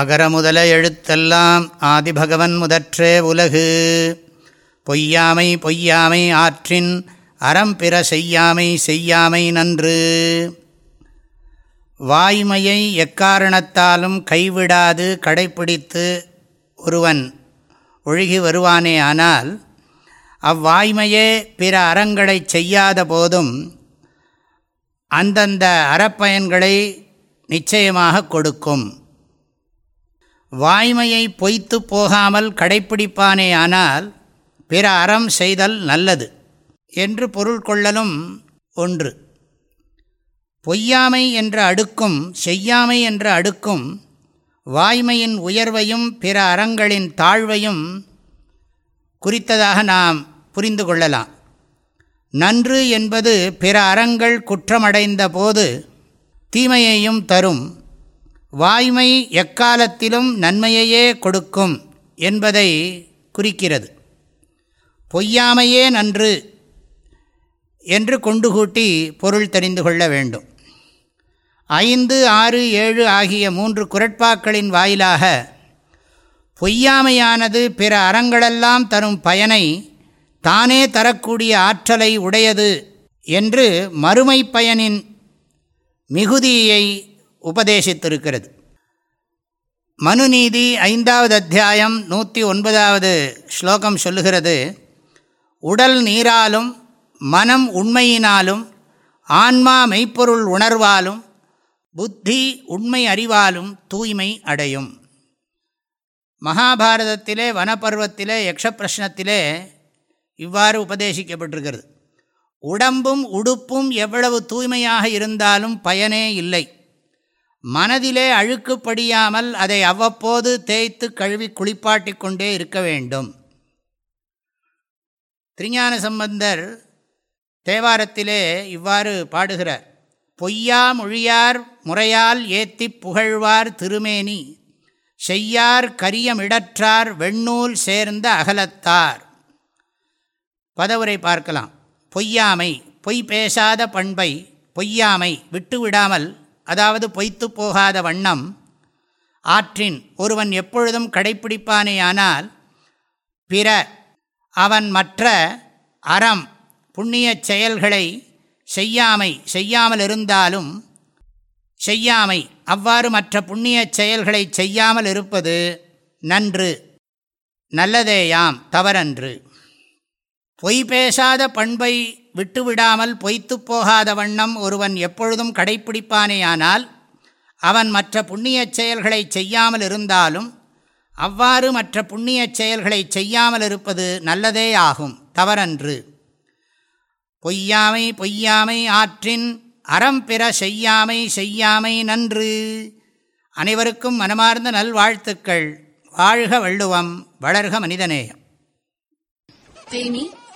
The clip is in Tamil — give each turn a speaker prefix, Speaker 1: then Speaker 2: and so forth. Speaker 1: அகர முதல எழுத்தெல்லாம் ஆதிபகவன் முதற்றே உலகு பொய்யாமை பொய்யாமை ஆற்றின் அறம்பிற செய்யாமை செய்யாமை நன்று வாய்மையை எக்காரணத்தாலும் கைவிடாது கடைப்பிடித்து ஒருவன் ஒழுகி வருவானே ஆனால் அவ்வாய்மையே பிற அறங்களை செய்யாத போதும் அந்தந்த அறப்பயன்களை நிச்சயமாக கொடுக்கும் வாய்மையை பொய்த்து போகாமல் கடைப்பிடிப்பானே ஆனால் பிற அறம் செய்தல் நல்லது என்று பொருள் கொள்ளலும் ஒன்று பொய்யாமை என்ற அடுக்கும் செய்யாமை என்ற அடுக்கும் வாய்மையின் உயர்வையும் பிற அறங்களின் தாழ்வையும் குறித்ததாக நாம் புரிந்து கொள்ளலாம் நன்று என்பது பிற அறங்கள் குற்றமடைந்த போது தீமையையும் தரும் வாய்மை எக்காலத்திலும் நன்மையையே கொடுக்கும் என்பதை குறிக்கிறது பொய்யாமையே நன்று என்று கொண்டு கூட்டி பொருள் தெரிந்து கொள்ள வேண்டும் ஐந்து ஆறு ஏழு ஆகிய மூன்று குரட்பாக்களின் வாயிலாக பொய்யாமையானது பிற அறங்களெல்லாம் தரும் பயனை தானே தரக்கூடிய ஆற்றலை உடையது என்று மறுமை பயனின் மிகுதியை உபதேசித்திருக்கிறது மனுநீதி ஐந்தாவது அத்தியாயம் நூற்றி ஒன்பதாவது ஸ்லோகம் சொல்லுகிறது உடல் நீராலும் மனம் உண்மையினாலும் ஆன்மா மெய்ப்பொருள் உணர்வாலும் புத்தி உண்மை அறிவாலும் தூய்மை அடையும் மகாபாரதத்திலே வனப்பருவத்திலே யக்ஷப்பிரஷ்னத்திலே இவ்வாறு உபதேசிக்கப்பட்டிருக்கிறது உடம்பும் உடுப்பும் எவ்வளவு தூய்மையாக இருந்தாலும் பயனே இல்லை மனதிலே அழுக்குப்படியாமல் அதை அவ்வப்போது தேய்த்து கழுவி குளிப்பாட்டி கொண்டே இருக்க வேண்டும் திருஞான சம்பந்தர் தேவாரத்திலே இவ்வாறு பாடுகிறார் பொய்யா மொழியார் முறையால் ஏத்தி புகழ்வார் திருமேனி செய்யார் கரியமிடற்றார் வெண்ணூல் சேர்ந்த அகலத்தார் பதவுரை பார்க்கலாம் பொய்யாமை பொய் பேசாத பண்பை பொய்யாமை விட்டுவிடாமல் அதாவது பொய்த்து போகாத வண்ணம் ஆற்றின் ஒருவன் எப்பொழுதும் கடைப்பிடிப்பானேயானால் பிற அவன் மற்ற அறம் புண்ணிய செயல்களை செய்யாமை செய்யாமல் இருந்தாலும் செய்யாமை அவ்வாறு மற்ற புண்ணிய செயல்களை செய்யாமல் இருப்பது நன்று நல்லதேயாம் தவறன்று பொய் பேசாத பண்பை விட்டுவிடாமல் பொய்த்து போகாத வண்ணம் ஒருவன் எப்பொழுதும் கடைப்பிடிப்பானேயானால் அவன் மற்ற புண்ணியச் செயல்களை செய்யாமல் இருந்தாலும் அவ்வாறு மற்ற புண்ணியச் செயல்களை செய்யாமல் இருப்பது நல்லதே ஆகும் தவறன்று பொய்யாமை பொய்யாமை ஆற்றின் அறம் பெற செய்யாமை செய்யாமை நன்று அனைவருக்கும் மனமார்ந்த நல்வாழ்த்துக்கள் வாழ்க வள்ளுவம் வளர்க மனிதநேயம்
Speaker 2: தேனி